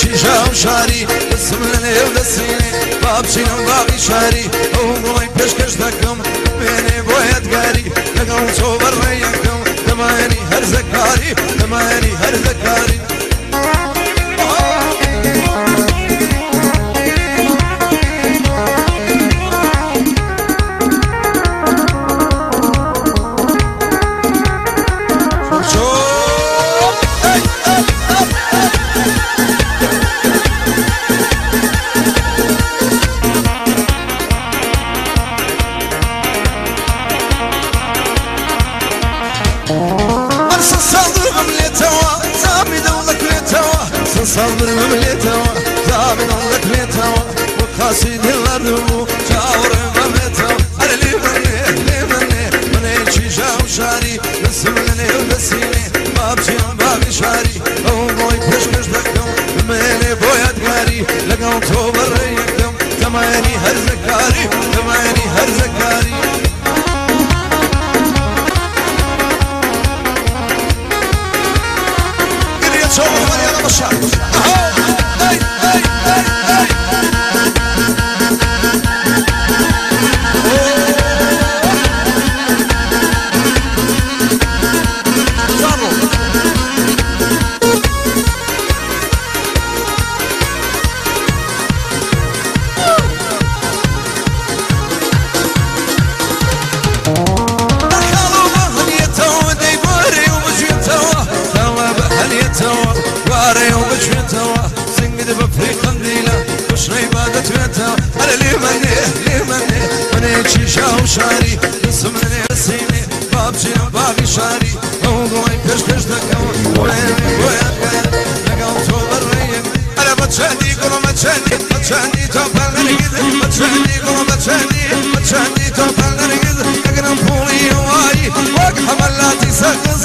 چیژاو شاری دەسم لە نێو دەسینێ بابچینم باقی شاری ئەو بڵی پێشکەش دەکەم بێنێ بۆ هێتگاری لەگەڵ چۆبەر ڕێ یەکەم دەمانی هەرزەکاری دەمانی هەرزەکاری صبر مليتوا زابن لك ليتوا وقاسي دلارو جاور Sono Maria Lamashar. وش عبادة تويتا أنا لي مني لي مني مني شيشة وشاري نسمني نسيني بابجي بابي شاري موضوعي كش كش دكون ويني وين وين لقاو توبر ريك أنا بتشاندي قولوا بتشاندي بتشاندي توبر نريد بتشاندي قولوا بتشاندي بتشاندي توبر نريد أقرم فولي واي وقت حملاتي سقز